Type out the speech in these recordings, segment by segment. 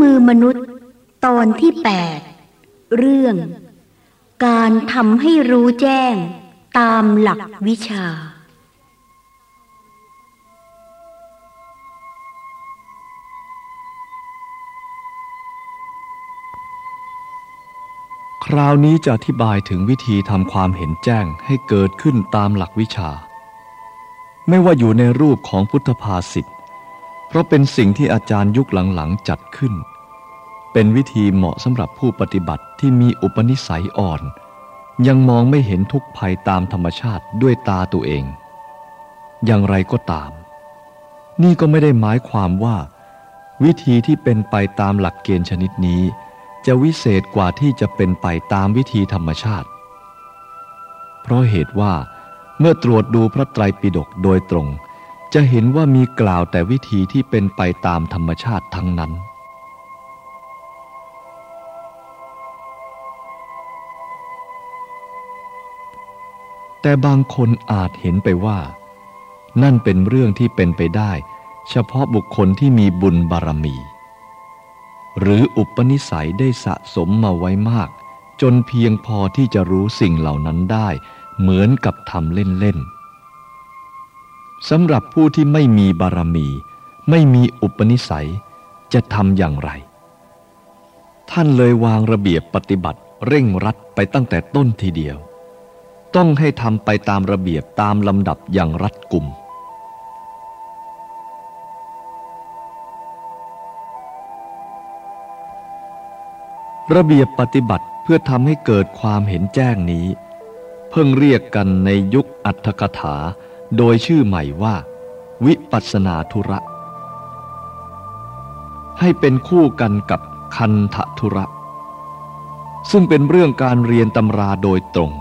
มือมนุษย์ ตอนที่แปดเรื่อง การทำให้รู้แจ้งตามหลักวิชา คราวนี้จะอธิบายถึงวิธีทำความเห็นแจ้งให้เกิดขึ้นตามหลักวิชา ไม่ว่าอยู่ในรูปของพุทธภาษิต เพราะเป็นสิ่งที่อาจารย์ยุคหลังๆจัดขึ้น เป็นวิธีเหมาะสำหรับผู้ปฏิบัติที่มีอุปนิสัยอ่อน ยังมองไม่เห็นทุกภัยตามธรรมชาติด้วยตาตัวเอง อย่างไรก็ตาม นี่ก็ไม่ได้หมายความว่า วิธีที่เป็นไปตามหลักเกณฑ์ชนิดนี้ จะวิเศษกว่าที่จะเป็นไปตามวิธีธรรมชาติ เพราะเหตุว่าเมื่อตรวจดูพระไตรปิฎกโดยตรง จะเห็นว่ามีกล่าวแต่วิธีที่เป็นไปตามธรรมชาติทั้งนั้น แต่บางคนอาจเห็นไปว่า นั่นเป็นเรื่องที่เป็นไปได้ เฉพาะบุคคลที่มีบุญบารมี หรืออุปนิสัยได้สะสมมาไว้มาก จนเพียงพอที่จะรู้สิ่งเหล่านั้นได้ เหมือนกับทำเล่นๆ สำหรับผู้ที่ไม่มีบารมี ไม่มีอุปนิสัย จะทำอย่างไร ท่านเลยวางระเบียบปฏิบัติเร่งรัดไปตั้งแต่ต้นทีเดียว ต้องให้ทำไปตามระเบียบตามลำดับอย่างรัดกุม ระเบียบปฏิบัติเพื่อทำให้เกิดความเห็นแจ้งนี้ เพิ่งเรียกกันในยุคอัตถกถา โดยชื่อใหม่ว่า วิปัสนาธุระ ให้เป็นคู่กันกับคันทธุระ ซึ่งเป็นเรื่องการเรียนตำราโดยตรง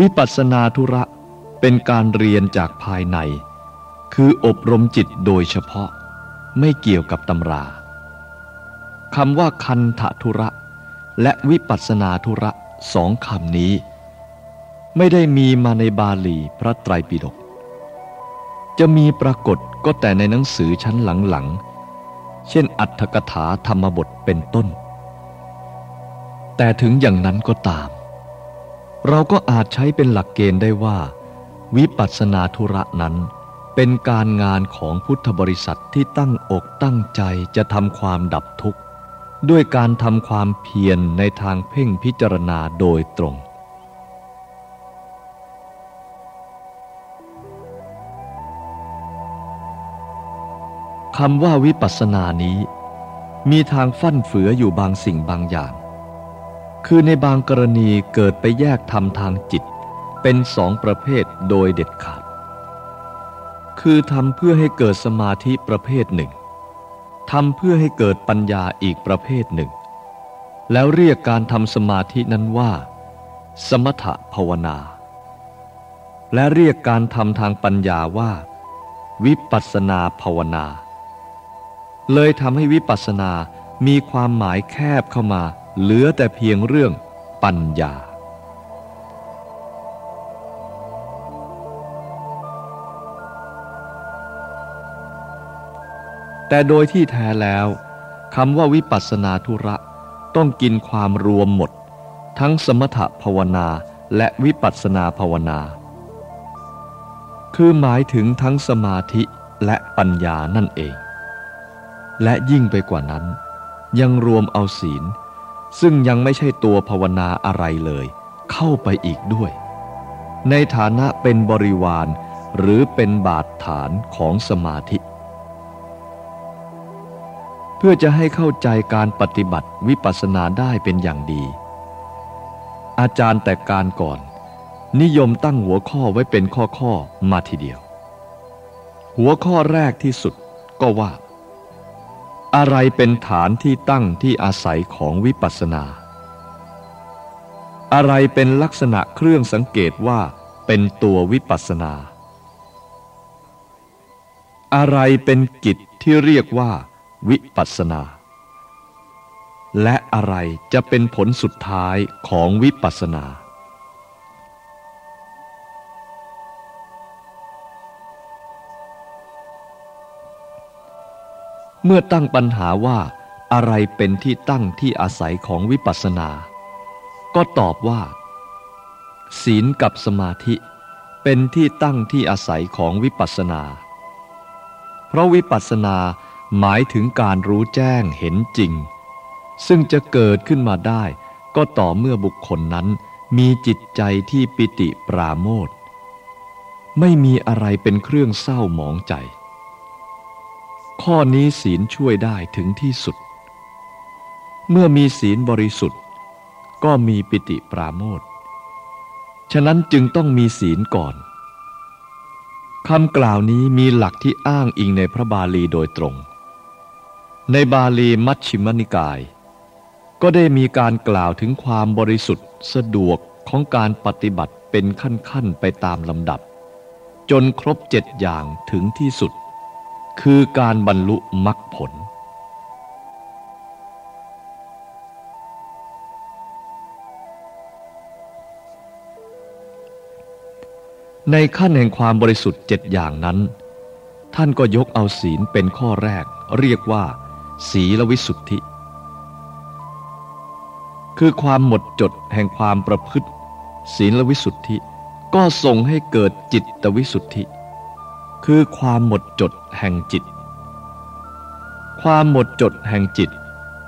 วิปัสนาธุระเป็นการเรียนจากภายใน คืออบรมจิตโดยเฉพาะไม่เกี่ยวกับตำราคำว่าคันทธุระ และวิปัสนาธุระสองคำนี้ ไม่ได้มีมาในบาลีพระไตรปิฎกจะมีปรากฏก็แต่ในหนังสือชั้นหลังๆ เช่นอัตถกถาธรรมบทเป็นต้น แต่ถึงอย่างนั้นก็ตาม เราก็อาจใช้เป็นหลักเกณฑ์ได้ว่า วิปัสสนาธุระนั้น เป็นการงานของพุทธบริษัทที่ตั้งอกตั้งใจจะทำความดับทุกข์ ด้วยการทำความเพียรในทางเพ่งพิจารณาโดยตรง คำว่าวิปัสสนานี้ มีทางฟั่นเฟืออยู่บางสิ่งบางอย่าง คือในบางกรณีเกิดไปแยกทำทางจิต เป็นสองประเภทโดยเด็ดขาด คือทำเพื่อให้เกิดสมาธิประเภทหนึ่งทำเพื่อให้เกิดปัญญาอีกประเภทหนึ่ง แล้วเรียกการทำสมาธินั้นว่า สมถภาวนา และเรียกการทำทางปัญญาว่า วิปัสสนาภาวนา เลยทำให้วิปัสสนามีความหมายแคบเข้ามา เหลือแต่เพียงเรื่องปัญญา แต่โดยที่แท้แล้วคำว่าวิปัสสนาธุระ ต้องกินความรวมหมด ทั้งสมถภาวนาและวิปัสสนาภาวนา คือหมายถึงทั้งสมาธิและปัญญานั่นเอง และยิ่งไปกว่านั้น ยังรวมเอาศีล ซึ่งยังไม่ใช่ตัวภาวนาอะไรเลย เข้าไปอีกด้วย ในฐานะเป็นบริวารหรือเป็นบาดฐานของสมาธิ เพื่อจะให้เข้าใจการปฏิบัติวิปัสสนาได้เป็นอย่างดี อาจารย์แต่การก่อน นิยมตั้งหัวข้อไว้เป็นข้อข้อมาทีเดียว หัวข้อแรกที่สุดก็ว่า อะไรเป็นฐานที่ตั้งที่อาศัยของวิปัสสนา อะไรเป็นลักษณะเครื่องสังเกตว่าเป็นตัววิปัสสนา อะไรเป็นกิจที่เรียกว่า วิปัสสนา และอะไรจะเป็นผลสุดท้ายของวิปัสสนา เมื่อตั้งปัญหาว่าอะไรเป็นที่ตั้งที่อาศัยของวิปัสสนา ก็ตอบว่า ศีลกับสมาธิ เป็นที่ตั้งที่อาศัยของวิปัสสนา เพราะวิปัสสนาหมายถึงการรู้แจ้งเห็นจริง ซึ่งจะเกิดขึ้นมาได้ ก็ต่อเมื่อบุคคลนั้นมีจิตใจที่ปิติปราโมทไม่มีอะไรเป็นเครื่องเศร้าหมองใจ ข้อนี้ศีลช่วยได้ถึงที่สุด เมื่อมีศีลบริสุทธิ์ ก็มีปิติปราโมทฉะนั้นจึงต้องมีศีลก่อนคำกล่าวนี้มีหลักที่อ้างอิงในพระบาลีโดยตรง ในบาลีมัชชิมนิกาย ก็ได้มีการกล่าวถึงความบริสุทธิ์สะดวกของการปฏิบัติเป็นขั้นๆไปตามลำดับ จนครบเจ็ดอย่างถึงที่สุด คือการบรรลุมรรคผล ในขั้นแห่งความบริสุทธิ์เจ็ดอย่างนั้น ท่านก็ยกเอาศีลเป็นข้อแรก เรียกว่า ศีลวิสุทธิ คือความหมดจดแห่งความประพฤติ ศีลวิสุทธิก็ส่งให้เกิดจิตวิสุทธิ คือความหมดจดแห่งจิต ความหมดจดแห่งจิต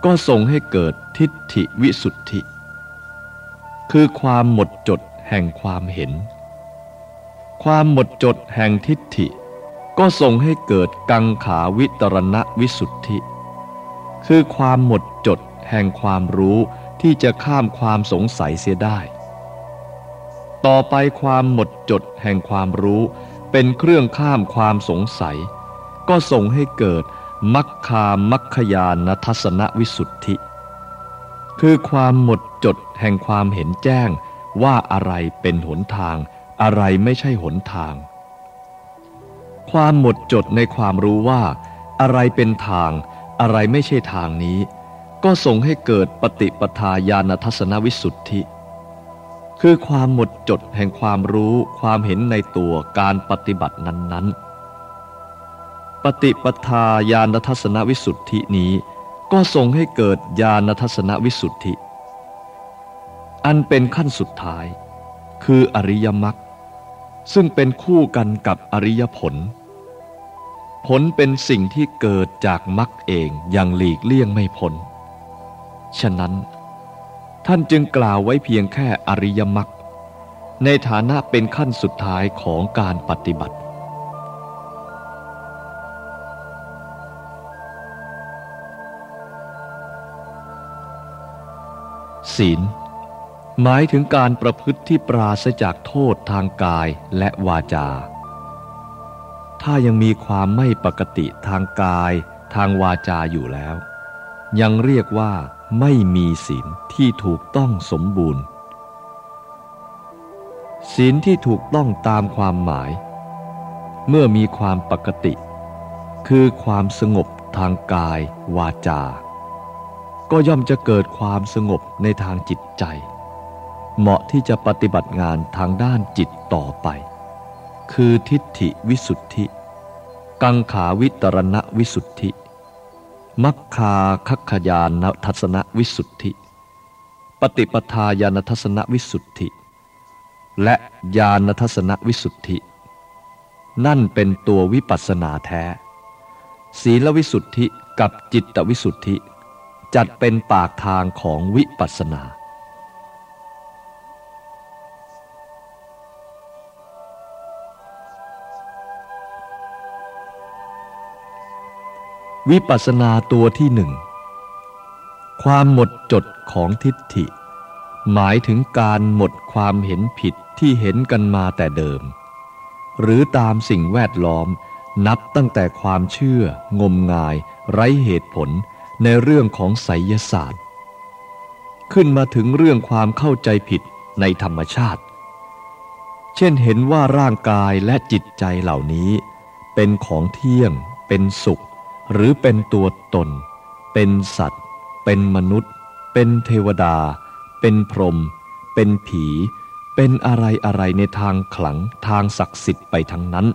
ก็ส่งให้เกิดทิฏฐิวิสุทธิ คือความหมดจดแห่งความเห็น ความหมดจดแห่งทิฏฐิ ก็ส่งให้เกิดกังขาวิตรณวิสุทธิ คือความหมดจดแห่งความรู้ที่จะข้ามความสงสัยเสียได้ ต่อไปความหมดจดแห่งความรู้ เป็นเครื่องข้ามความสงสัย ก็ส่งให้เกิดมัคคามัคคยานทัศนวิสุทธิ คือความหมดจดแห่งความเห็นแจ้งว่าอะไรเป็นหนทาง อะไรไม่ใช่หนทาง ความหมดจดในความรู้ว่า อะไรเป็นทาง อะไรไม่ใช่ทางนี้ ก็ส่งให้เกิดปฏิปทาญาณทัศนวิสุทธิ คือความหมดจดแห่งความรู้ความเห็นในตัวการปฏิบัตินั้น ๆ ปฏิปทาญาณทัศนวิสุทธินี้ ก็ส่งให้เกิดญาณทัศนวิสุทธิ อันเป็นขั้นสุดท้าย คืออริยมรรคซึ่งเป็นคู่กันกับอริยผล ผลเป็นสิ่งที่เกิดจากมรรคเองอย่างหลีกเลี่ยงไม่พ้น ฉะนั้น ท่านจึงกล่าวไว้เพียงแค่อริยมรรคในฐานะเป็นขั้นสุดท้ายของการปฏิบัติ ศีล หมายถึงการประพฤติที่ปราศจากโทษทางกายและวาจา ถ้ายังมีความไม่ปกติทางกายทางวาจาอยู่แล้ว ยังเรียกว่า ไม่มีศีลที่ถูกต้องสมบูรณ์ ศีลที่ถูกต้องตามความหมาย เมื่อมีความปกติ คือความสงบทางกาย วาจา ก็ย่อมจะเกิดความสงบในทางจิตใจ เหมาะที่จะปฏิบัติงานทางด้านจิตต่อไป คือทิฏฐิวิสุทธิ กังขาวิตรณวิสุทธิ มัคคาคัคยานทัศนวิสุทธิ ปฏิปทาญาณทัศนวิสุทธิ และญาณทัศนวิสุทธิ นั่นเป็นตัววิปัสนาแท้ ศีลวิสุทธิกับจิตวิสุทธิ จัดเป็นปากทางของวิปัสนา วิปัสนาตัวที่หนึ่ง ความหมดจดของทิฏฐิ หมายถึงการหมดความเห็นผิดที่เห็นกันมาแต่เดิม หรือตามสิ่งแวดล้อมนับตั้งแต่ความเชื่อ งมงาย ไร้เหตุผลในเรื่องของไสยศาสตร์ ขึ้นมาถึงเรื่องความเข้าใจผิดในธรรมชาติ เช่นเห็นว่าร่างกายและจิตใจเหล่านี้ เป็นของเที่ยง เป็นสุข หรือเป็นตัวตน เป็นสัตว์ เป็นมนุษย์ เป็นเทวดา เป็นพรหมเป็นผี เป็นอะไรอะไรในทางขลังทางศักดิ์สิทธิ์ไปทั้งนั้น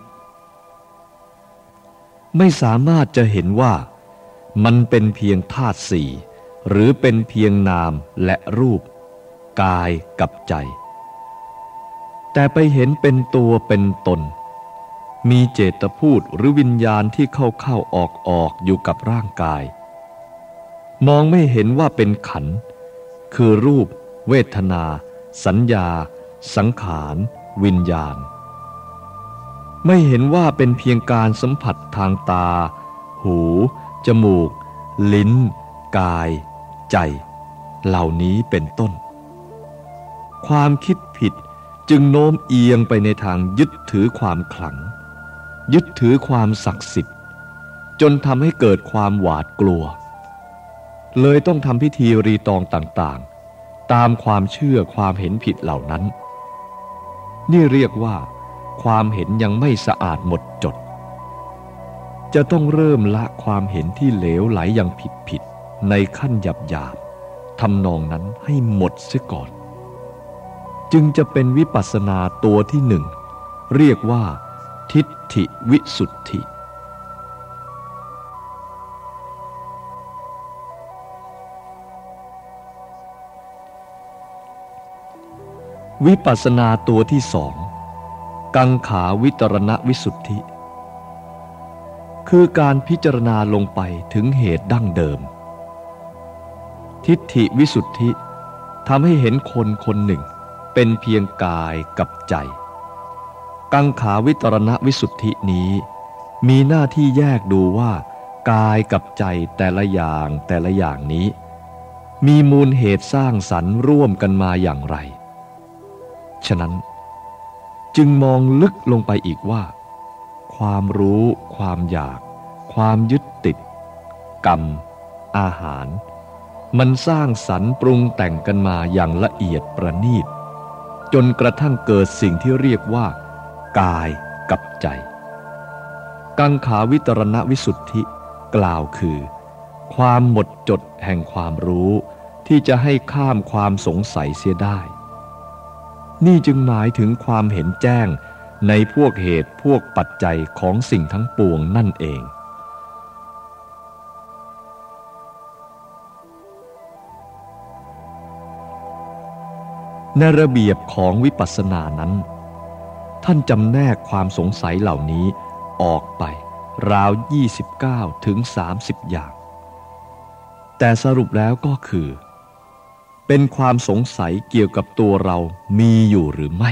ไม่สามารถจะเห็นว่ามันเป็นเพียงธาตุสี่หรือเป็นเพียงนามและรูป กายกับใจ แต่ไปเห็นเป็นตัวเป็นตน มีเจตพูดหรือวิญญาณที่เข้าเข้าออกออกอยู่กับร่างกาย มองไม่เห็นว่าเป็นขัน คือรูป เวทนา สัญญา สังขาร วิญญาณ ไม่เห็นว่าเป็นเพียงการสัมผัสทางตา หู จมูก ลิ้น กาย ใจ เหล่านี้เป็นต้น ความคิดผิดจึงโน้มเอียงไปในทางยึดถือความขลัง ยึดถือความศักดิ์สิทธิ์ จนทำให้เกิดความหวาดกลัว เลยต้องทำพิธีรีตองต่างๆ ตามความเชื่อความเห็นผิดเหล่านั้น นี่เรียกว่า ความเห็นยังไม่สะอาดหมดจด จะต้องเริ่มละความเห็นที่เหลวไหลอย่างผิดผิดในขั้นหยาบหยาบทำนองนั้นให้หมดเสียก่อน จึงจะเป็นวิปัสสนาตัวที่หนึ่ง เรียกว่า ทิฏฐิวิสุทธิ วิปัสนาตัวที่สอง กังขาวิตรณวิสุทธิ คือการพิจารณาลงไปถึงเหตุดั้งเดิม ทิฏฐิวิสุทธิทำให้เห็นคนคนหนึ่ง เป็นเพียงกายกับใจ กังขาวิตรณวิสุทธินี้ มีหน้าที่แยกดูว่า กายกับใจแต่ละอย่างแต่ละอย่างนี้ มีมูลเหตุสร้างสรรค์ร่วมกันมาอย่างไร ฉะนั้น จึงมองลึกลงไปอีกว่า ความรู้ ความอยาก ความยึดติด กรรม อาหาร มันสร้างสรรค์ปรุงแต่งกันมาอย่างละเอียดประณีตจนกระทั่งเกิดสิ่งที่เรียกว่า กายกับใจ กังขาวิตรณวิสุทธิกล่าวคือ ความหมดจดแห่งความรู้ที่จะให้ข้ามความสงสัยเสียได้ นี่จึงหมายถึงความเห็นแจ้งในพวกเหตุพวกปัจจัยของสิ่งทั้งปวงนั่นเอง ในระเบียบของวิปัสสนานั้น ท่านจำแนกความสงสัยเหล่านี้ออกไป ราว 29 ถึง 30 อย่าง แต่สรุปแล้วก็คือ เป็นความสงสัยเกี่ยวกับตัวเรามีอยู่หรือไม่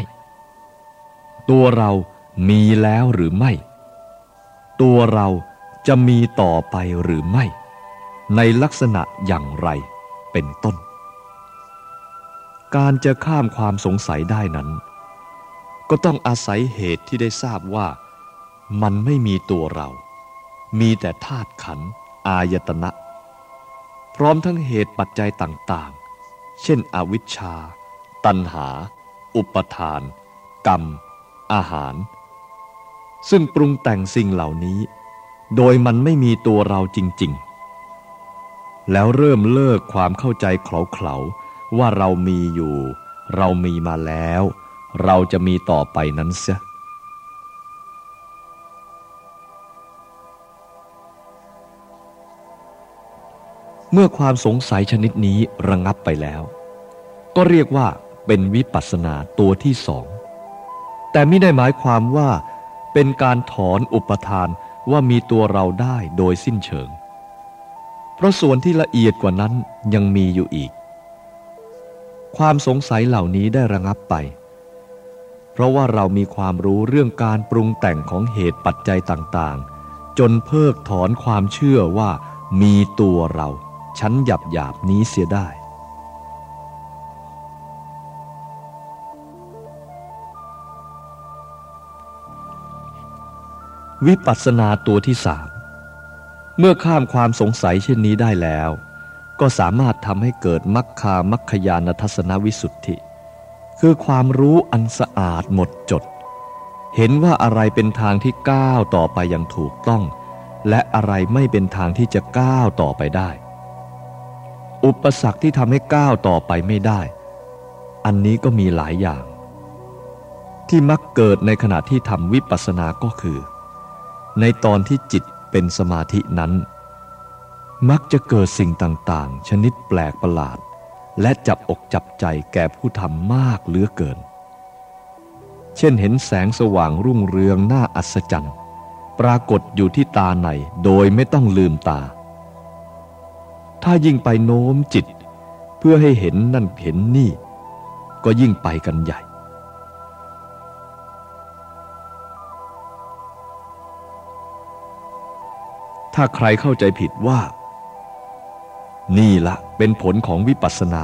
ตัวเรามีแล้วหรือไม่ ตัวเราจะมีต่อไปหรือไม่ ในลักษณะอย่างไรเป็นต้น การจะข้ามความสงสัยได้นั้น ก็ต้องอาศัยเหตุที่ได้ทราบว่ามันไม่มีตัวเรา มีแต่ธาตุขันธ์อายตนะ พร้อมทั้งเหตุปัจจัยต่างๆ เช่นอวิชชา ตัณหา อุปทาน กรรม อาหาร ซึ่งปรุงแต่งสิ่งเหล่านี้ โดยมันไม่มีตัวเราจริงๆ แล้วเริ่มเลิกความเข้าใจเขลาๆว่าเรามีอยู่ เรามีมาแล้ว เราจะมีต่อไปนั้นเสียเมื่อความสงสัยชนิดนี้ระงงับไปแล้ว ก็เรียกว่าเป็นวิปัสสนาตัวที่สอง แต่ไม่ได้หมายความว่าเป็นการถอนอุปทานว่ามีตัวเราได้โดยสิ้นเชิง เพราะส่วนที่ละเอียดกว่านั้นยังมีอยู่อีก ความสงสัยเหล่านี้ได้ระงับไป เพราะว่าเรามีความรู้เรื่องการปรุงแต่งของเหตุปัจจัยต่างๆ จนเพิกถอนความเชื่อว่ามีตัวเราชั้นหยาบหยาบๆนี้เสียได้ วิปัสสนาตัวที่สามเมื่อข้ามความสงสัยเช่นนี้ได้แล้ว ก็สามารถทำให้เกิดมัคคามัคคยานทัศนวิสุทธิ คือความรู้อันสะอาดหมดจด เห็นว่าอะไรเป็นทางที่ก้าวต่อไปอย่างถูกต้อง และอะไรไม่เป็นทางที่จะก้าวต่อไปได้ อุปสรรคที่ทำให้ก้าวต่อไปไม่ได้ อันนี้ก็มีหลายอย่าง ที่มักเกิดในขณะที่ทำวิปัสสนาก็คือ ในตอนที่จิตเป็นสมาธินั้น มักจะเกิดสิ่งต่างๆ ชนิดแปลกประหลาด และจับอกจับใจแก่ผู้ทำมากเหลือเกิน เช่นเห็นแสงสว่างรุ่งเรืองน่าอัศจรรย์ ปรากฏอยู่ที่ตาในโดยไม่ต้องลืมตา ถ้ายิ่งไปโน้มจิต เพื่อให้เห็นนั่นเห็นนี่ ก็ยิ่งไปกันใหญ่ ถ้าใครเข้าใจผิดว่า นี่ละเป็นผลของวิปัสสนา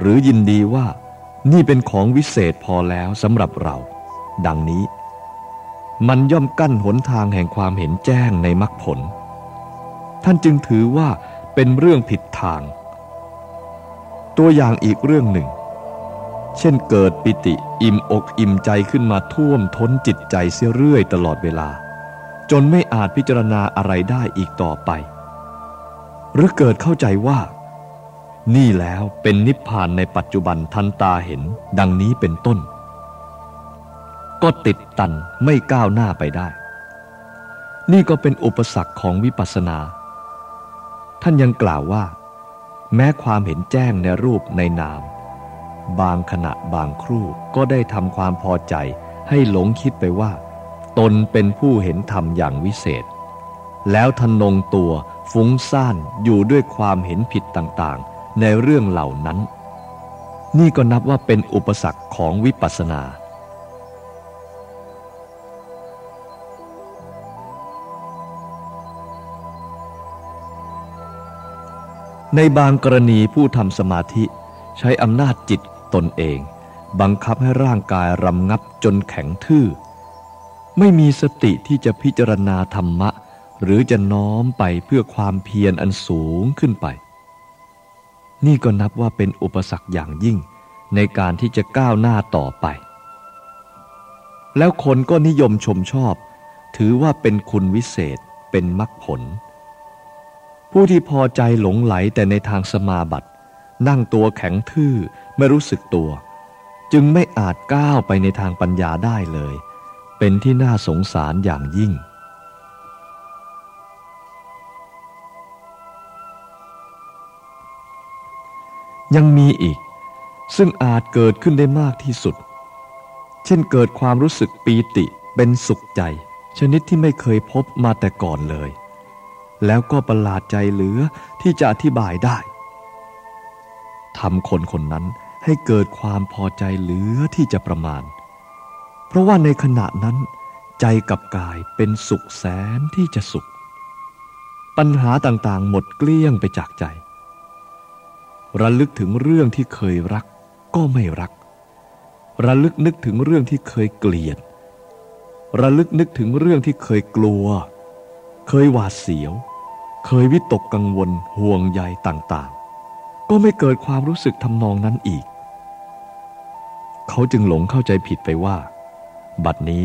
หรือยินดีว่านี่เป็นของวิเศษพอแล้วสำหรับเรา ดังนี้ มันย่อมกั้นหนทางแห่งความเห็นแจ้งในมรรคผล ท่านจึงถือว่าเป็นเรื่องผิดทาง ตัวอย่างอีกเรื่องหนึ่ง เช่นเกิดปิติอิ่มอกอิ่มใจขึ้นมาท่วมท้นจิตใจเสียเรื่อยตลอดเวลา จนไม่อาจพิจารณาอะไรได้อีกต่อไป หรือเกิดเข้าใจว่า นี่แล้วเป็นนิพพานในปัจจุบันทันตาเห็นดังนี้เป็นต้น ก็ติดตันไม่ก้าวหน้าไปได้ นี่ก็เป็นอุปสรรคของวิปัสสนา ท่านยังกล่าวว่า แม้ความเห็นแจ้งในรูปในนาม บางขณะบางครู่ก็ได้ทำความพอใจให้หลงคิดไปว่า ตนเป็นผู้เห็นธรรมอย่างวิเศษ แล้วทนงตัวฟุ้งซ่านอยู่ด้วยความเห็นผิดต่างๆ ในเรื่องเหล่านั้น นี่ก็นับว่าเป็นอุปสรรคของวิปัสสนา ในบางกรณีผู้ทำสมาธิใช้อำนาจจิตตนเอง บังคับให้ร่างกายรำงับจนแข็งทื่อ ไม่มีสติที่จะพิจารณาธรรมะ หรือจะน้อมไปเพื่อความเพียรอันสูงขึ้นไป นี่ก็นับว่าเป็นอุปสรรคอย่างยิ่งในการที่จะก้าวหน้าต่อไป แล้วคนก็นิยมชมชอบ ถือว่าเป็นคุณวิเศษเป็นมรรคผล ผู้ที่พอใจหลงไหลแต่ในทางสมาบัติ นั่งตัวแข็งทื่อไม่รู้สึกตัว จึงไม่อาจก้าวไปในทางปัญญาได้เลย เป็นที่น่าสงสารอย่างยิ่ง ยังมีอีก ซึ่งอาจเกิดขึ้นได้มากที่สุด เช่นเกิดความรู้สึกปีติเป็นสุขใจ ชนิดที่ไม่เคยพบมาแต่ก่อนเลย แล้วก็ประหลาดใจเหลือที่จะอธิบายได้ทำคนคนนั้นให้เกิดความพอใจเหลือที่จะประมาณ เพราะว่าในขณะนั้น ใจกับกายเป็นสุขแสนที่จะสุข ปัญหาต่างๆหมดเกลี้ยงไปจากใจ ระลึกถึงเรื่องที่เคยรักก็ไม่รัก ระลึกนึกถึงเรื่องที่เคยเกลียด ระลึกนึกถึงเรื่องที่เคยกลัว เคยหวาดเสียว เคยวิตกกังวลห่วงใยต่างๆ ก็ไม่เกิดความรู้สึกทำนองนั้นอีก เขาจึงหลงเข้าใจผิดไปว่า บัดนี้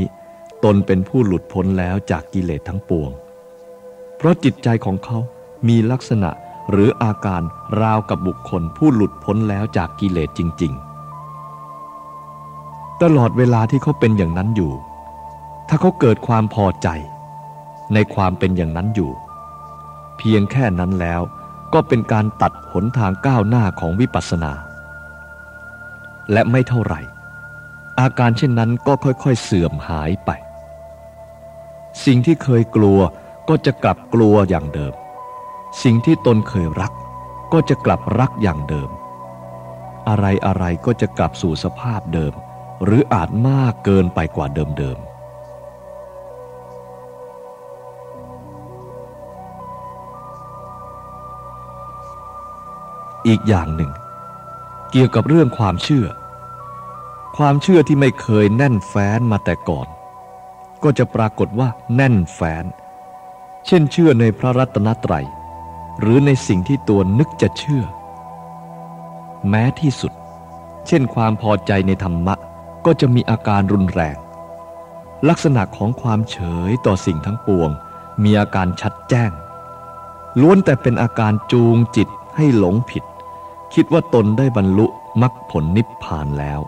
ตนเป็นผู้หลุดพ้นแล้วจากกิเลสทั้งปวง เพราะจิตใจของเขามีลักษณะ หรืออาการราวกับบุคคลผู้หลุดพ้นแล้วจากกิเลสจริง ๆ ตลอดเวลาที่เขาเป็นอย่างนั้นอยู่ ถ้าเขาเกิดความพอใจ ในความเป็นอย่างนั้นอยู่ เพียงแค่นั้นแล้วก็เป็นการตัดหนทางก้าวหน้าของวิปัสสนา และไม่เท่าไหร่ อาการเช่นนั้นก็ค่อยๆเสื่อมหายไป สิ่งที่เคยกลัวก็จะกลับกลัวอย่างเดิม สิ่งที่ตนเคยรัก ก็จะกลับรักอย่างเดิม อะไรอะไรก็จะกลับสู่สภาพเดิม หรืออาจมากเกินไปกว่าเดิมอีกอย่างหนึ่ง เกี่ยวกับเรื่องความเชื่อ ความเชื่อที่ไม่เคยแน่นแฟ้นมาแต่ก่อน ก็จะปรากฏว่าแน่นแฟ้น เช่นเชื่อในพระรัตนตรัย หรือในสิ่งที่ตัวนึกจะเชื่อ แม้ที่สุด เช่นความพอใจในธรรมะก็จะมีอาการรุนแรง ลักษณะของความเฉยต่อสิ่งทั้งปวง มีอาการชัดแจ้ง ล้วนแต่เป็นอาการจูงจิตให้หลงผิด คิดว่าตนได้บรรลุมรรคผลนิพพานแล้ว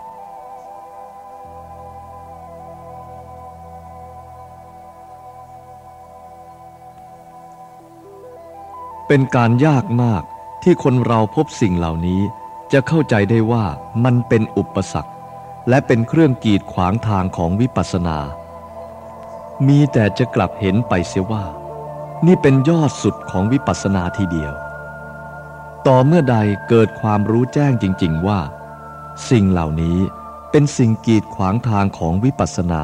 เป็นการยากมากที่คนเราพบสิ่งเหล่านี้จะเข้าใจได้ว่ามันเป็นอุปสรรค และเป็นเครื่องกีดขวางทางของวิปัสสนา มีแต่จะกลับเห็นไปเสียว่า นี่เป็นยอดสุดของวิปัสสนาทีเดียว ต่อเมื่อใดเกิดความรู้แจ้งจริง ๆว่า สิ่งเหล่านี้เป็นสิ่งกีดขวางทางของวิปัสสนา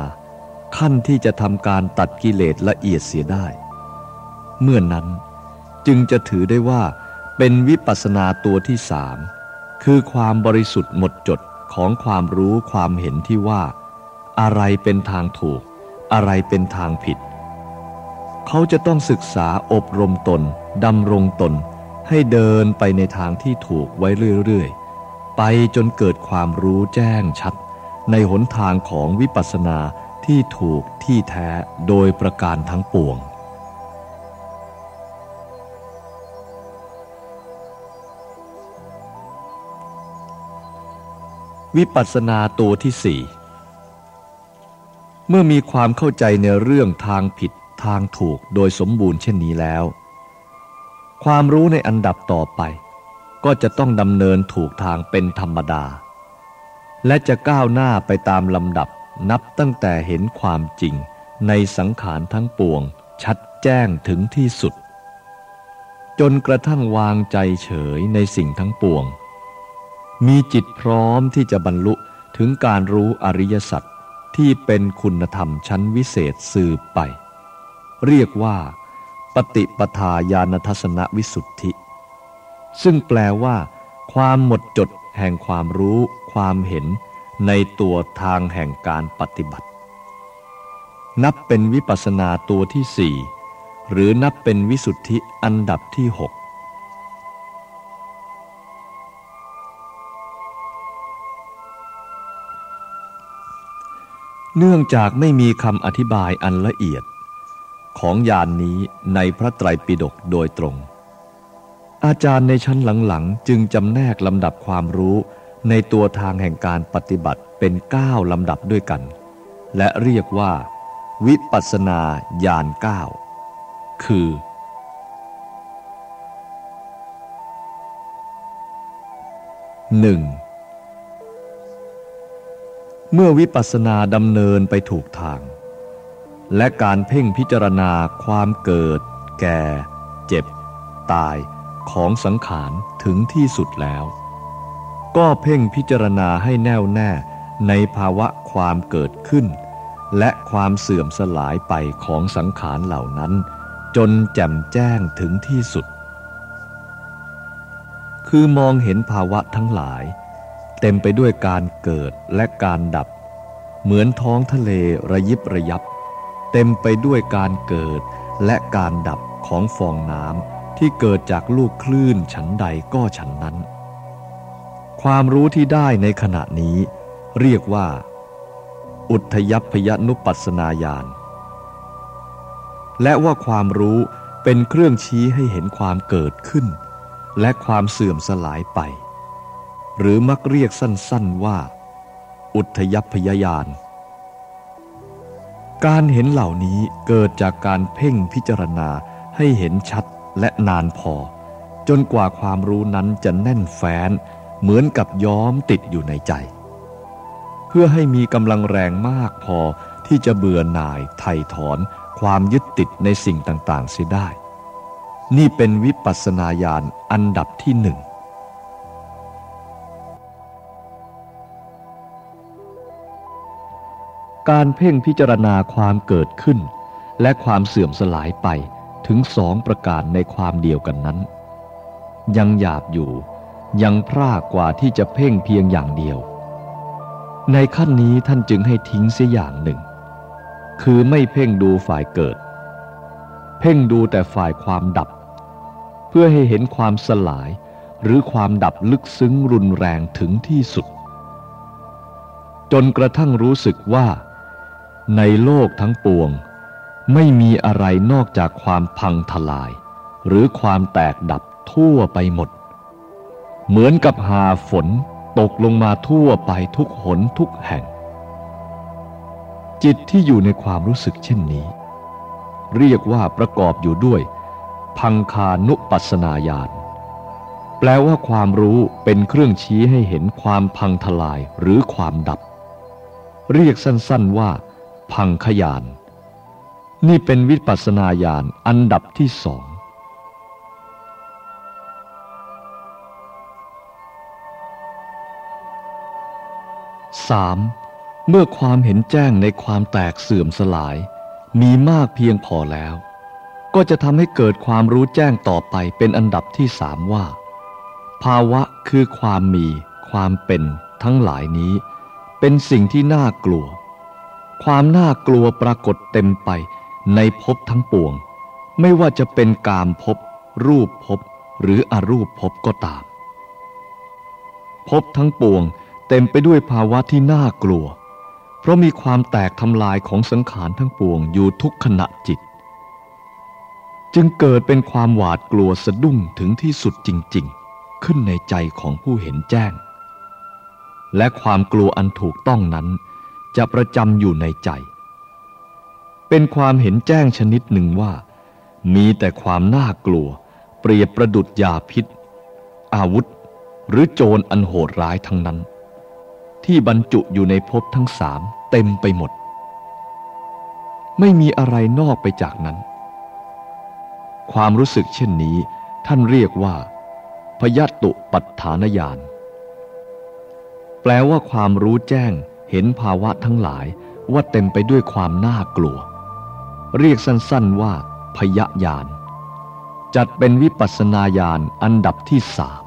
ขั้นที่จะทำการตัดกิเลสละเอียดเสียได้ เมื่อนนั้น จึงจะถือได้ว่า เป็นวิปัสนาตัวที่สามคือความบริสุทธิ์หมดจดของความรู้ความเห็นที่ว่า อะไรเป็นทางถูก อะไรเป็นทางผิด เขาจะต้องศึกษาอบรมตนดำรงตน ให้เดินไปในทางที่ถูกไว้เรื่อยๆ ไปจนเกิดความรู้แจ้งชัด ในหนทางของวิปัสสนาที่ถูกที่แท้โดยประการทั้งปวง วิปัสสนาตัวที่สี่เมื่อมีความเข้าใจในเรื่องทางผิดทางถูกโดยสมบูรณ์เช่นนี้แล้ว ความรู้ในอันดับต่อไป ก็จะต้องดำเนินถูกทางเป็นธรรมดา และจะก้าวหน้าไปตามลำดับนับตั้งแต่เห็นความจริงในสังขารทั้งปวง ชัดแจ้งถึงที่สุด จนกระทั่งวางใจเฉยในสิ่งทั้งปวง มีจิตพร้อมที่จะบรรลุถึงการรู้อริยสัจที่เป็นคุณธรรมชั้นวิเศษสืบไป เรียกว่า ปฏิปทาญาณทัศนวิสุทธิ ซึ่งแปลว่า ความหมดจดแห่งความรู้ ความเห็นในตัวทางแห่งการปฏิบัติ นับเป็นวิปัสนาตัวที่สี่หรือนับเป็นวิสุทธิอันดับที่หก เนื่องจากไม่มีคำอธิบายอันละเอียด ของยานนี้ในพระไตรปิฎกโดยตรง อาจารย์ในชั้นหลังๆ จึงจำแนกลำดับความรู้ในตัวทางแห่งการปฏิบัติเป็นเก้าลำดับด้วยกัน และเรียกว่า วิปัสนาญาณเก้าคือหนึ่ง เมื่อวิปัสสนาดำเนินไปถูกทาง และการเพ่งพิจารณาความเกิด แก่ เจ็บ ตายของสังขารถึงที่สุดแล้ว ก็เพ่งพิจารณาให้แน่วแน่ในภาวะความเกิดขึ้น และความเสื่อมสลายไปของสังขารเหล่านั้น จนแจ่มแจ้งถึงที่สุด คือมองเห็นภาวะทั้งหลาย เต็มไปด้วยการเกิดและการดับ เหมือนท้องทะเลระยิบระยับ เต็มไปด้วยการเกิดและการดับของฟองน้ำที่เกิดจากลูกคลื่นฉันใดก็ฉันนั้น ความรู้ที่ได้ในขณะนี้ เรียกว่า อุทยพยนุปัสนาญาณและว่าความรู้เป็นเครื่องชี้ให้เห็นความเกิดขึ้น และความเสื่อมสลายไป หรือมักเรียกสั้นๆว่า อุทยพยายาน การเห็นเหล่านี้เกิดจากการเพ่งพิจารณาให้เห็นชัดและนานพอ จนกว่าความรู้นั้นจะแน่นแฟ้น เหมือนกับย้อมติดอยู่ในใจ เพื่อให้มีกำลังแรงมากพอที่จะเบื่อหน่ายไถ่ถอนความยึดติดในสิ่งต่างๆเสียได้ นี่เป็นวิปัสสนาญาณอันดับที่หนึ่ง การเพ่งพิจารณาความเกิดขึ้น และความเสื่อมสลายไปถึงสองประการในความเดียวกันนั้น ยังหยาบอยู่ ยังพร่ากว่าที่จะเพ่งเพียงอย่างเดียว ในขั้นนี้ท่านจึงให้ทิ้งเสียอย่างหนึ่ง คือไม่เพ่งดูฝ่ายเกิด เพ่งดูแต่ฝ่ายความดับ เพื่อให้เห็นความสลายหรือความดับลึกซึ้งรุนแรงถึงที่สุด จนกระทั่งรู้สึกว่า ในโลกทั้งปวง ไม่มีอะไรนอกจากความพังทลาย หรือความแตกดับทั่วไปหมด เหมือนกับหาฝนตกลงมาทั่วไปทุกหนทุกแห่ง จิตที่อยู่ในความรู้สึกเช่นนี้ เรียกว่าประกอบอยู่ด้วย พังคานุปัสนาญาณแปลว่าความรู้เป็นเครื่องชี้ให้เห็นความพังทลายหรือความดับ เรียกสั้นๆว่า พังขยาน นี่เป็นวิปัสนาญาณอันดับที่สองสามเมื่อความเห็นแจ้งในความแตกเสื่อมสลาย มีมากเพียงพอแล้ว ก็จะทำให้เกิดความรู้แจ้งต่อไปเป็นอันดับที่สามว่า ภาวะคือความมี ความเป็น ทั้งหลายนี้ เป็นสิ่งที่น่ากลัว ความน่ากลัวปรากฏเต็มไปในภพทั้งปวง ไม่ว่าจะเป็นกามภพรูปภพหรืออรูปภพก็ตามภพทั้งปวงเต็มไปด้วยภาวะที่น่ากลัว เพราะมีความแตกทำลายของสังขารทั้งปวงอยู่ทุกขณะจิต จึงเกิดเป็นความหวาดกลัวสะดุ้งถึงที่สุดจริง ๆ ขึ้นในใจของผู้เห็นแจ้ง และความกลัวอันถูกต้องนั้น จะประจำอยู่ในใจ เป็นความเห็นแจ้งชนิดหนึ่งว่า มีแต่ความน่ากลัว เปรียบประดุดยาพิษ อาวุธ หรือโจรอันโหดร้ายทั้งนั้น ที่บรรจุอยู่ในภพทั้งสามเต็มไปหมด ไม่มีอะไรนอกไปจากนั้น ความรู้สึกเช่นนี้ท่านเรียกว่า พยตุปัฏฐานญาณแปลว่าความรู้แจ้ง เห็นภาวะทั้งหลายว่าเต็มไปด้วยความน่ากลัว เรียกสั้นๆว่า พยญาณจัดเป็นวิปัสนาญาณอันดับที่สาม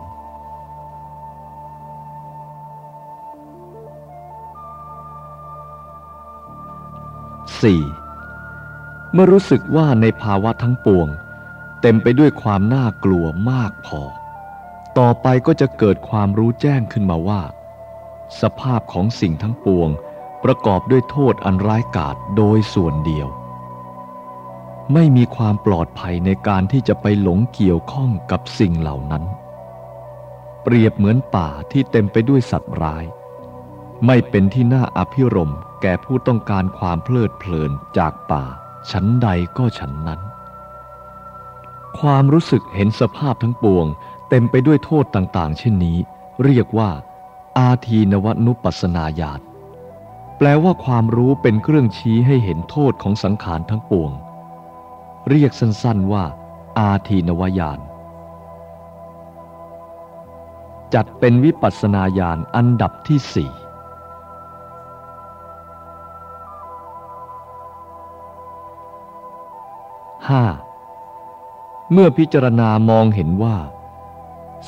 4. เมื่อรู้สึกว่าในภาวะทั้งปวง เต็มไปด้วยความน่ากลัวมากพอ ต่อไปก็จะเกิดความรู้แจ้งขึ้นมาว่า สภาพของสิ่งทั้งปวง ประกอบด้วยโทษอันร้ายกาจโดยส่วนเดียว ไม่มีความปลอดภัยในการที่จะไปหลงเกี่ยวข้องกับสิ่งเหล่านั้น เปรียบเหมือนป่าที่เต็มไปด้วยสัตว์ร้าย ไม่เป็นที่น่าอภิรมแก่ผู้ต้องการความเพลิดเพลินจากป่า ชั้นใดก็ชั้นนั้น ความรู้สึกเห็นสภาพทั้งปวง เต็มไปด้วยโทษต่างๆ เช่นนี้ เรียกว่า อาทีนวนุปัสนาญาตแปลว่าความรู้เป็นเครื่องชี้ให้เห็นโทษของสังขารทั้งปวง เรียกสั้นๆว่า อาทีนวญาณจัดเป็นวิปัสนาญาณอันดับที่สี่ 5. เมื่อพิจารณามองเห็นว่า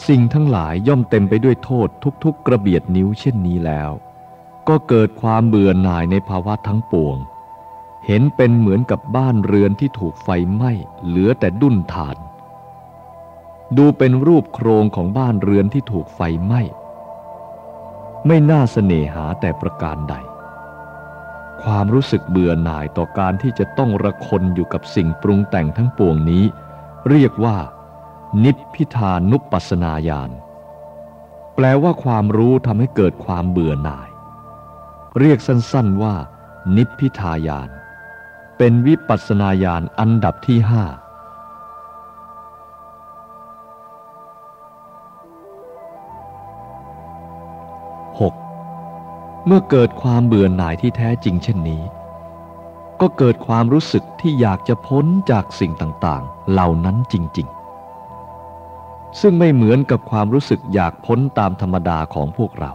สิ่งทั้งหลายย่อมเต็มไปด้วยโทษทุกๆกระเบียดนิ้วเช่นนี้แล้ว ก็เกิดความเบื่อหน่ายในภาวะทั้งปวง เห็นเป็นเหมือนกับบ้านเรือนที่ถูกไฟไหม้เหลือแต่ดุ้นฐาน ดูเป็นรูปโครงของบ้านเรือนที่ถูกไฟไหม้ ไม่น่าเสน่หาแต่ประการใด ความรู้สึกเบื่อหน่ายต่อการที่จะต้องระคนอยู่กับสิ่งปรุงแต่งทั้งปวงนี้ เรียกว่า นิพพิทานุปัสนาญาณ แปลว่าความรู้ทำให้เกิดความเบื่อหน่าย เรียกสั้นๆว่า นิพพิทายานเป็นวิปัสนาญาณอันดับที่ห้าหกเมื่อเกิดความเบื่อหน่ายที่แท้จริงเช่นนี้ ก็เกิดความรู้สึกที่อยากจะพ้นจากสิ่งต่างๆ เหล่านั้นจริง ๆ ซึ่งไม่เหมือนกับความรู้สึกอยากพ้นตามธรรมดาของพวกเรา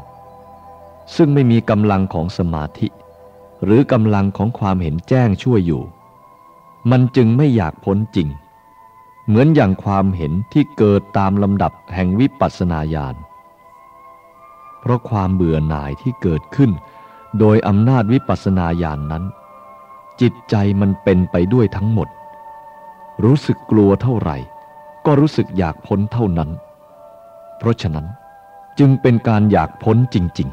ซึ่งไม่มีกำลังของสมาธิ หรือกำลังของความเห็นแจ้งช่วยอยู่ มันจึงไม่อยากพ้นจริง เหมือนอย่างความเห็นที่เกิดตามลำดับแห่งวิปัสสนาญาณเพราะความเบื่อหน่ายที่เกิดขึ้น โดยอำนาจวิปัสสนาญาณนนั้น จิตใจมันเป็นไปด้วยทั้งหมด รู้สึกกลัวเท่าไหร่ ก็รู้สึกอยากพ้นเท่านั้น เพราะฉะนั้นจึงเป็นการอยากพ้นจริง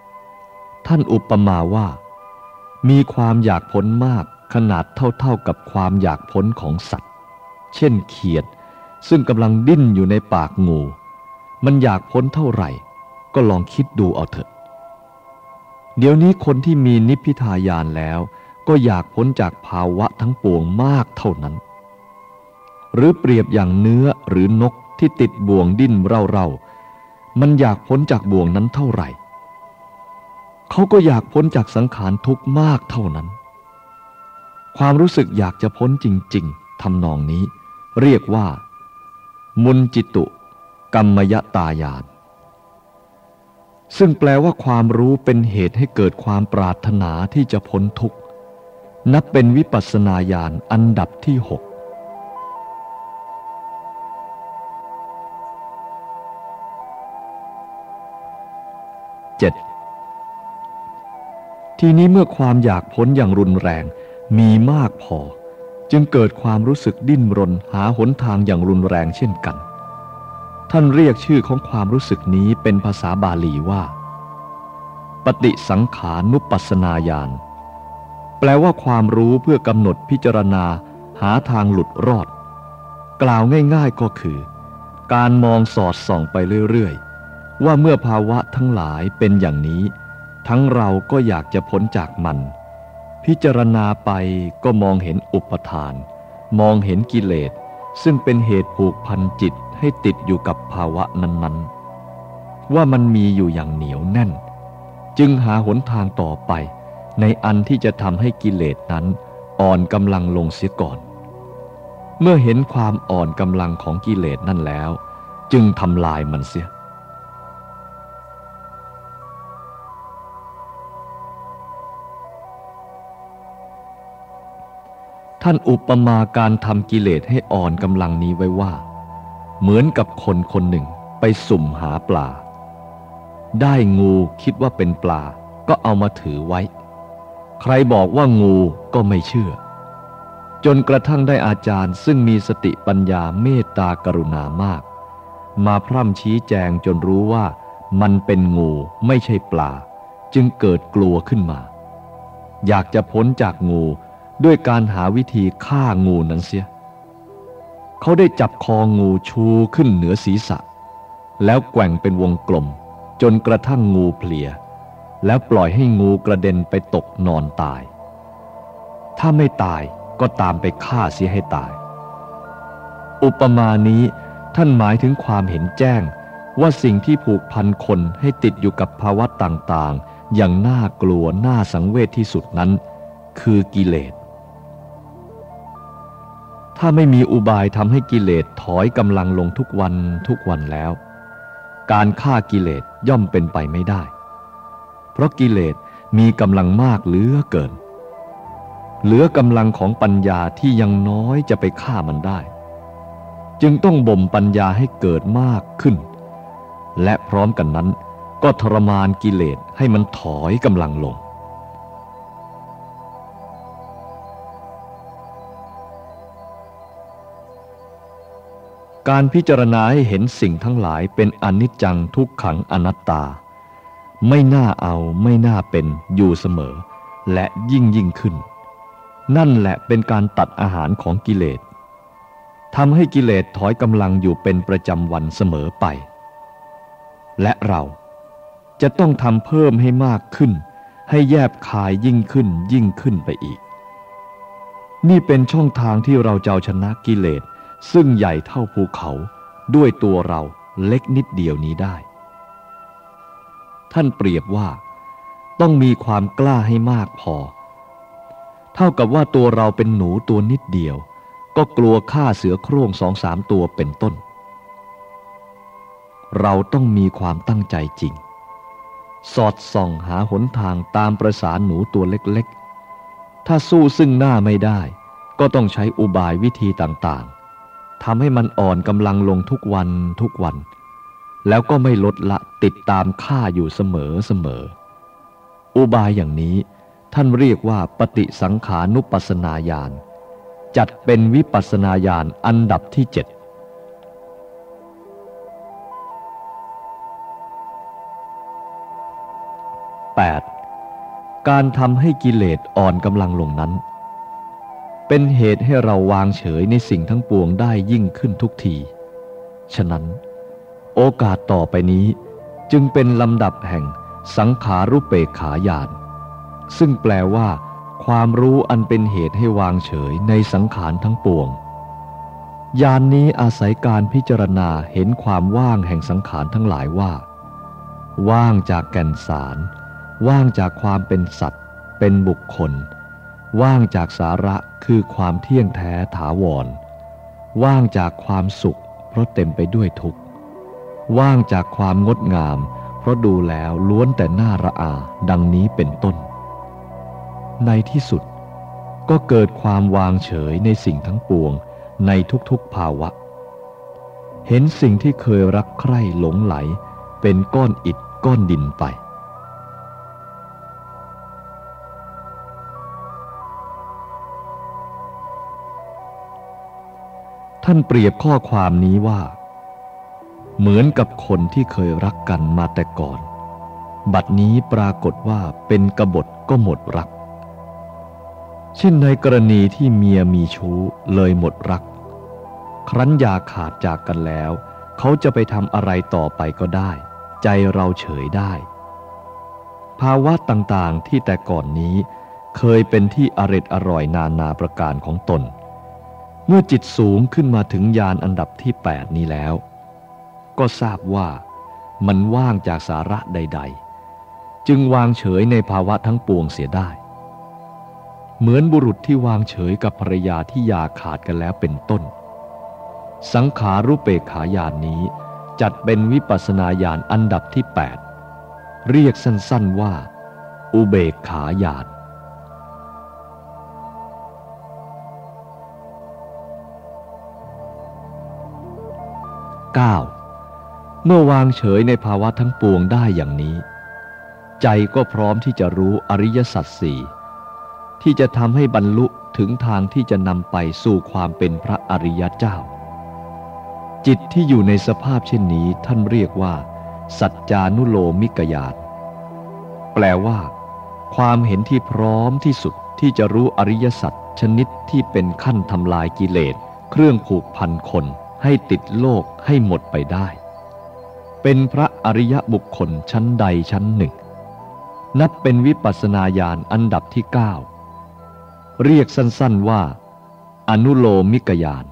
ๆ ท่านอุปมาว่า มีความอยากพ้นมากขนาดเท่าๆกับความอยากพ้นของสัตว์ เช่นเขียด ซึ่งกำลังดิ้นอยู่ในปากงู มันอยากพ้นเท่าไหร่ ก็ลองคิดดูเอาเถอะ เดี๋ยวนี้คนที่มีนิพพิทายานแล้ว ก็อยากพ้นจากภาวะทั้งปวงมากเท่านั้น หรือเปรียบอย่างเนื้อหรือนกที่ติดบ่วงดิ้นเร่าๆ มันอยากพ้นจากบ่วงนั้นเท่าไหร่ เขาก็อยากพ้นจากสังขารทุกข์มากเท่านั้น ความรู้สึกอยากจะพ้นจริง ๆทำนองนี้ เรียกว่า มุนจิตุ กรรมยตายาน ซึ่งแปลว่าความรู้เป็นเหตุให้เกิดความปรารถนาที่จะพ้นทุกข์ นับเป็นวิปัสสนาญาณอันดับที่หก 7. ทีนี้เมื่อความอยากพ้นอย่างรุนแรงมีมากพอ จึงเกิดความรู้สึกดิ้นรนหาหนทางอย่างรุนแรงเช่นกัน ท่านเรียกชื่อของความรู้สึกนี้เป็นภาษาบาลีว่า ปฏิสังขานุปัสนาญาณแปลว่าความรู้เพื่อกำหนดพิจารณาหาทางหลุดรอด กล่าวง่ายๆก็คือ การมองสอดส่องไปเรื่อยๆ ว่าเมื่อภาวะทั้งหลายเป็นอย่างนี้ ทั้งเราก็อยากจะพ้นจากมัน พิจารณาไปก็มองเห็นอุปทาน มองเห็นกิเลส ซึ่งเป็นเหตุผูกพันจิตให้ติดอยู่กับภาวะนั้นๆ ว่ามันมีอยู่อย่างเหนียวแน่น จึงหาหนทางต่อไป ในอันที่จะทำให้กิเลสนั้น อ่อนกำลังลงเสียก่อน เมื่อเห็นความอ่อนกำลังของกิเลสนั่นแล้ว จึงทำลายมันเสีย ท่านอุปมาการทำกิเลสให้อ่อนกำลังนี้ไว้ว่า เหมือนกับคนคนหนึ่งไปสุ่มหาปลา ได้งูคิดว่าเป็นปลาก็เอามาถือไว้ ใครบอกว่างูก็ไม่เชื่อ จนกระทั่งได้อาจารย์ซึ่งมีสติปัญญาเมตตากรุณามาก มาพร่ำชี้แจงจนรู้ว่ามันเป็นงูไม่ใช่ปลา จึงเกิดกลัวขึ้นมา อยากจะพ้นจากงู ด้วยการหาวิธีฆ่างูนั้นเสีย เขาได้จับคองูชูขึ้นเหนือศีรษะ แล้วแกว่งเป็นวงกลม จนกระทั่งงูเพลีย แล้วปล่อยให้งูกระเด็นไปตกนอนตาย ถ้าไม่ตายก็ตามไปฆ่าเสียให้ตาย อุปมานี้ท่านหมายถึงความเห็นแจ้งว่าสิ่งที่ผูกพันคนให้ติดอยู่กับภาวะต่างๆ อย่างน่ากลัวน่าสังเวชที่สุดนั้น คือกิเลส ถ้าไม่มีอุบายทำให้กิเลสถอยกำลังลงทุกวันทุกวันแล้ว การฆ่ากิเลสย่อมเป็นไปไม่ได้ เพราะกิเลสมีกำลังมากเหลือเกิน เหลือกำลังของปัญญาที่ยังน้อยจะไปฆ่ามันได้ จึงต้องบ่มปัญญาให้เกิดมากขึ้น และพร้อมกันนั้นก็ทรมานกิเลสให้มันถอยกำลังลง การพิจารณาให้เห็นสิ่งทั้งหลายเป็นอนิจจังทุกขังอนัตตา ไม่น่าเอาไม่น่าเป็นอยู่เสมอ และยิ่งยิ่งขึ้น นั่นแหละเป็นการตัดอาหารของกิเลสทำให้กิเลสถอยกำลังอยู่เป็นประจำวันเสมอไป และเราจะต้องทำเพิ่มให้มากขึ้น ให้แยบคายยิ่งขึ้นยิ่งขึ้นไปอีก นี่เป็นช่องทางที่เราจะเอาชนะกิเลส ซึ่งใหญ่เท่าภูเขาด้วยตัวเราเล็กนิดเดียวนี้ได้ ท่านเปรียบว่า ต้องมีความกล้าให้มากพอ เท่ากับว่าตัวเราเป็นหนูตัวนิดเดียว ก็กลัวฆ่าเสือโคร่งสองสามตัวเป็นต้น เราต้องมีความตั้งใจจริง สอดส่องหาหนทางตามประสานหนูตัวเล็กๆ ถ้าสู้ซึ่งหน้าไม่ได้ ก็ต้องใช้อุบายวิธีต่างๆ ทำให้มันอ่อนกำลังลงทุกวันทุกวัน แล้วก็ไม่ลดละติดตามฆ่าอยู่เสมอเสมอ อุบายอย่างนี้ท่านเรียกว่าปฏิสังขานุปัสนาญาณจัดเป็นวิปัสนาญาณอันดับที่เจ็ด 8. การทำให้กิเลสอ่อนกำลังลงนั้น เป็นเหตุให้เราวางเฉยในสิ่งทั้งปวงได้ยิ่งขึ้นทุกที ฉะนั้น โอกาสต่อไปนี้จึงเป็นลำดับแห่งสังขารุเปกขายานซึ่งแปลว่า ความรู้อันเป็นเหตุให้วางเฉยในสังขารทั้งปวงยานนี้อาศัยการพิจารณาเห็นความว่างแห่งสังขารทั้งหลายว่า ว่างจากแก่นสาร ว่างจากความเป็นสัตว์ เป็นบุคคล ว่างจากสาระคือความเที่ยงแท้ถาวร ว่างจากความสุข เพราะเต็มไปด้วยทุกข์ ว่างจากความงดงาม เพราะดูแล้วล้วนแต่น่าระอาดังนี้เป็นต้น ในที่สุดก็เกิดความวางเฉยในสิ่งทั้งปวงในทุกๆภาวะ เห็นสิ่งที่เคยรักใคร่หลงไหล เป็นก้อนอิฐก้อนดินไป ท่านเปรียบข้อความนี้ว่า เหมือนกับคนที่เคยรักกันมาแต่ก่อน บัดนี้ปรากฏว่าเป็นกบฏก็หมดรัก เช่นในกรณีที่เมียมีชู้เลยหมดรัก ครั้นยาขาดจากกันแล้ว เขาจะไปทำอะไรต่อไปก็ได้ ใจเราเฉยได้ ภาวะต่างๆที่แต่ก่อนนี้เคยเป็นที่อร็ดอร่อยนานาประการของตน เมื่อจิตสูงขึ้นมาถึงยานอันดับที่ 8 นี้แล้ว ก็ทราบว่ามันว่างจากสาระใด ๆ จึงวางเฉยในภาวะทั้งปวงเสียได้ เหมือนบุรุษที่วางเฉยกับภรรยาที่ยาขาดกันแล้วเป็นต้น สังขารุเปกขายานนี้จัดเป็นวิปัสนาญาณอันดับที่ 8 เรียกสั้นๆว่า อุเบกขาญาณ 9 เมื่อวางเฉยในภาวะทั้งปวงได้อย่างนี้ ใจก็พร้อมที่จะรู้อริยสัจสี่ที่จะทำให้บรรลุถึงทางที่จะนำไปสู่ความเป็นพระอริยเจ้า จิตที่อยู่ในสภาพเช่นนี้ท่านเรียกว่า สัจจานุโลมิกญาณแปลว่า ความเห็นที่พร้อมที่สุดที่จะรู้อริยสัจชนิดที่เป็นขั้นทำลายกิเลสเครื่องผูกพันคน ให้ติดโลกให้หมดไปได้ เป็นพระอริยบุคคลชั้นใดชั้นหนึ่ง นับเป็นวิปัสสนาญาณอันดับที่เก้าเรียกสั้นๆว่า อนุโลมิกยาน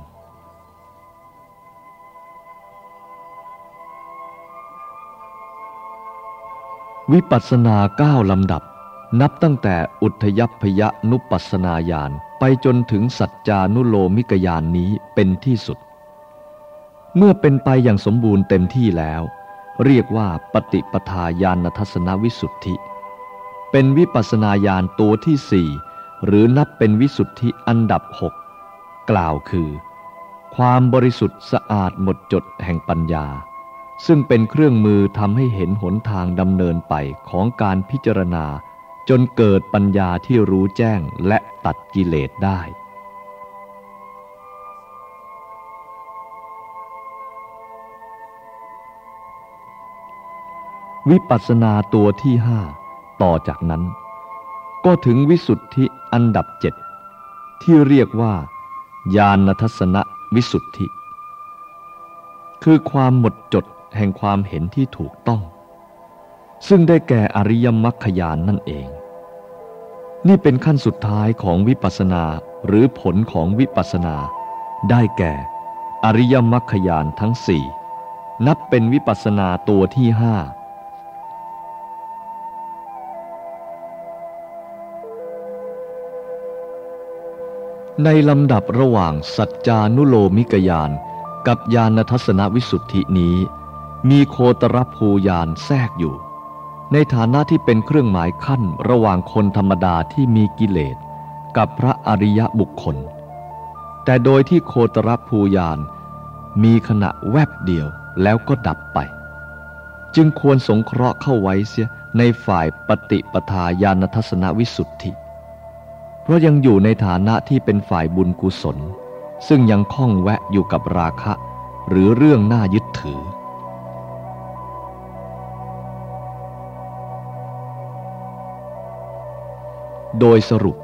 วิปัสสนาเก้าลำดับ นับตั้งแต่อุทยพยนุปัสนาญาณไปจนถึงสัจจานุโลมิกยานนี้เป็นที่สุด เมื่อเป็นไปอย่างสมบูรณ์เต็มที่แล้ว เรียกว่าปฏิปทาญาณทัศนวิสุทธิ เป็นวิปัสนาญาณตัวที่สี่หรือนับเป็นวิสุทธิอันดับหกกล่าวคือ ความบริสุทธิ์สะอาดหมดจดแห่งปัญญา ซึ่งเป็นเครื่องมือทำให้เห็นหนทางดำเนินไปของการพิจารณา จนเกิดปัญญาที่รู้แจ้งและตัดกิเลสได้ วิปัสนาตัวที่ห้าต่อจากนั้น ก็ถึงวิสุทธิอันดับเจ็ดที่เรียกว่า ญาณทัศนวิสุทธิ คือความหมดจดแห่งความเห็นที่ถูกต้อง ซึ่งได้แก่อริยมรรคญาณนนั่นเอง นี่เป็นขั้นสุดท้ายของวิปัสนาหรือผลของวิปัสนา ได้แก่ อริยมรรคญาณทั้งสี่นับเป็นวิปัสนาตัวที่ห้า ในลำดับระหว่างสัจจานุโลมิกยานกับญาณทัศนวิสุทธินี้ มีโคตรภูยานแทรกอยู่ ในฐานะที่เป็นเครื่องหมายขั้นระหว่างคนธรรมดาที่มีกิเลส กับพระอริยบุคคล แต่โดยที่โคตรภูยานมีขณะแวบเดียวแล้วก็ดับไป จึงควรสงเคราะห์เข้าไว้เสียในฝ่ายปฏิปทาญาณทัศนวิสุทธิ เพราะยังอยู่ในฐานะที่เป็นฝ่ายบุญกุศล ซึ่งยังคล้องแวะอยู่กับราคะ หรือเรื่องน่ายึดถือ โดยสรุป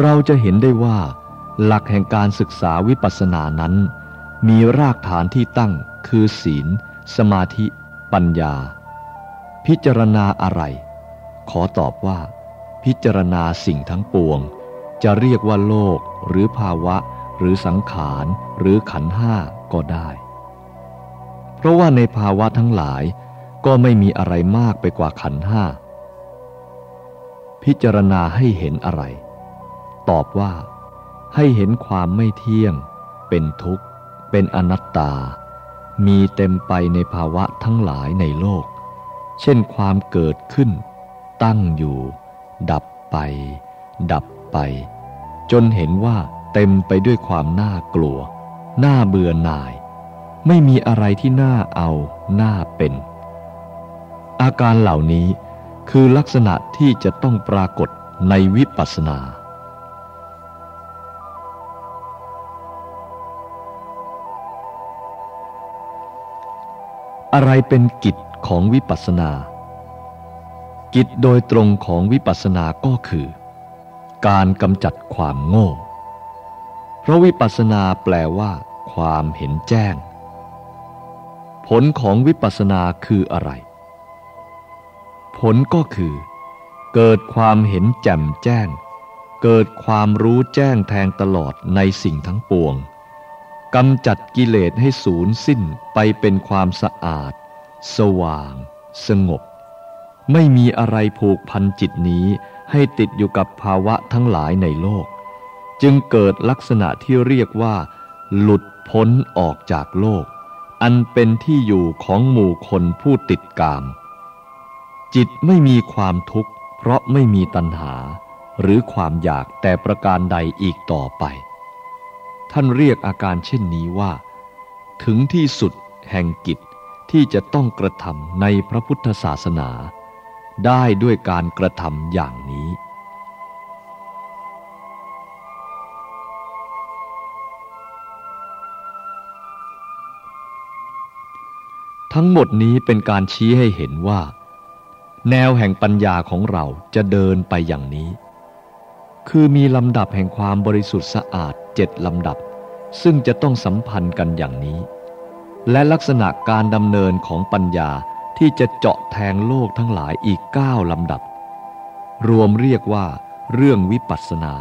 เราจะเห็นได้ว่า หลักแห่งการศึกษาวิปัสสนานั้น มีรากฐานที่ตั้งคือศีล สมาธิ ปัญญา พิจารณาอะไร ขอตอบว่า พิจารณาสิ่งทั้งปวง จะเรียกว่าโลกหรือภาวะ หรือสังขาร หรือขันห้าก็ได้ เพราะว่าในภาวะทั้งหลายก็ไม่มีอะไรมากไปกว่าขันห้า พิจารณาให้เห็นอะไร ตอบว่า ให้เห็นความไม่เที่ยง เป็นทุกข์ เป็นอนัตตา มีเต็มไปในภาวะทั้งหลายในโลก เช่นความเกิดขึ้น ตั้งอยู่ ดับไป ดับไป จนเห็นว่าเต็มไปด้วยความน่ากลัว น่าเบื่อหน่าย ไม่มีอะไรที่น่าเอาน่าเป็น อาการเหล่านี้คือลักษณะที่จะต้องปรากฏในวิปัสสนา อะไรเป็นกิจของวิปัสสนา กิจโดยตรงของวิปัสสนาก็คือ การกำจัดความโง่ เพราะวิปัสสนาแปลว่า ความเห็นแจ้ง ผลของวิปัสสนาคืออะไร ผลก็คือ เกิดความเห็นแจ่มแจ้ง เกิดความรู้แจ้งแทงตลอดในสิ่งทั้งปวงกำจัดกิเลสให้สูญสิ้นไปเป็นความสะอาด สว่าง สงบ ไม่มีอะไรผูกพันจิตนี้ให้ติดอยู่กับภาวะทั้งหลายในโลก จึงเกิดลักษณะที่เรียกว่า หลุดพ้นออกจากโลก อันเป็นที่อยู่ของหมู่คนผู้ติดกาม จิตไม่มีความทุกข์เพราะไม่มีตัณหา หรือความอยากแต่ประการใดอีกต่อไป ท่านเรียกอาการเช่นนี้ว่า ถึงที่สุดแห่งกิจที่จะต้องกระทำในพระพุทธศาสนา ได้ด้วยการกระทำอย่างนี้ ทั้งหมดนี้เป็นการชี้ให้เห็นว่า แนวแห่งปัญญาของเราจะเดินไปอย่างนี้ คือมีลำดับแห่งความบริสุทธิ์สะอาดเจ็ดลำดับ ซึ่งจะต้องสัมพันธ์กันอย่างนี้ และลักษณะการดำเนินของปัญญา ที่จะเจาะแทงโลกทั้งหลายอีกเก้าลำดับ รวมเรียกว่า เรื่องวิปัสสนา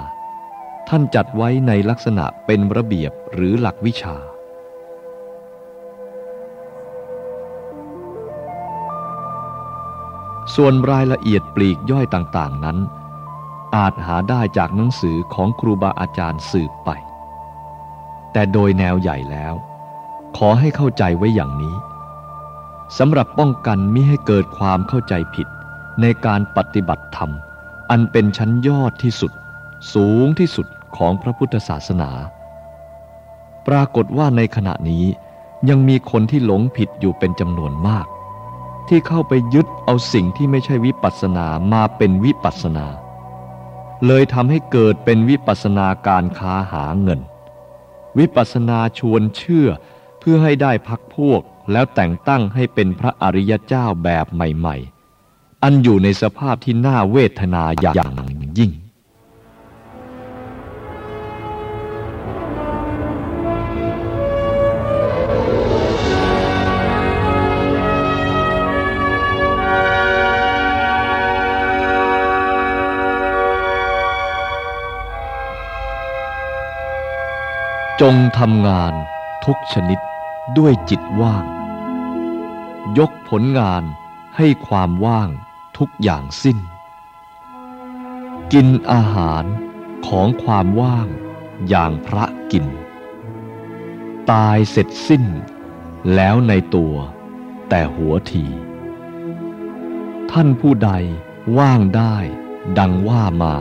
ท่านจัดไว้ในลักษณะเป็นระเบียบหรือหลักวิชา ส่วนรายละเอียดปลีกย่อยต่างๆนั้น อาจหาได้จากหนังสือของครูบาอาจารย์สืบไป แต่โดยแนวใหญ่แล้ว ขอให้เข้าใจไว้อย่างนี้ สำหรับป้องกันมิให้เกิดความเข้าใจผิด ในการปฏิบัติธรรม อันเป็นชั้นยอดที่สุด สูงที่สุดของพระพุทธศาสนา ปรากฏว่าในขณะนี้ยังมีคนที่หลงผิดอยู่เป็นจำนวนมาก ที่เข้าไปยึดเอาสิ่งที่ไม่ใช่วิปัสสนามาเป็นวิปัสสนา เลยทำให้เกิดเป็นวิปัสนาการค้าหาเงิน วิปัสนาชวนเชื่อเพื่อให้ได้พักพวก แล้วแต่งตั้งให้เป็นพระอริยเจ้าแบบใหม่ ๆ อันอยู่ในสภาพที่น่าเวทนาอย่างยิ่งจงทำงานทุกชนิดด้วยจิตว่าง ยกผลงานให้ความว่างทุกอย่างสิ้น กินอาหารของความว่างอย่างพระกิน ตายเสร็จสิ้นแล้วในตัวแต่หัวที ท่านผู้ใดว่างได้ดังว่ามา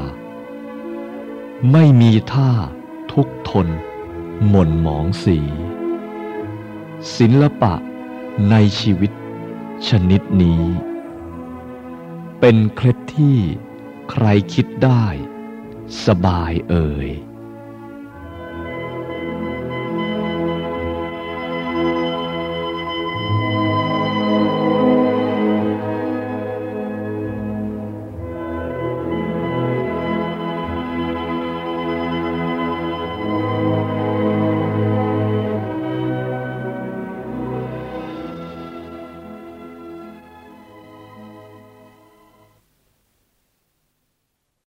ไม่มีท่าทุกทน หม่นหมองสี ศิลปะ ในชีวิตชนิดนี้ เป็นเคล็ดที่ใครคิดได้ สบายเอ่ย